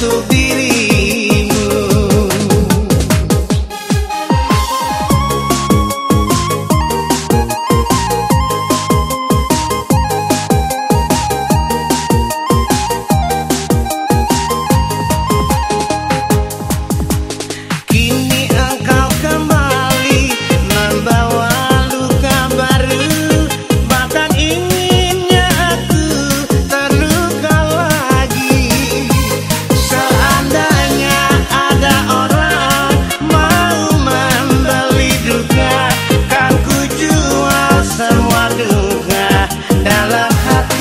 to be bunga dalam hati.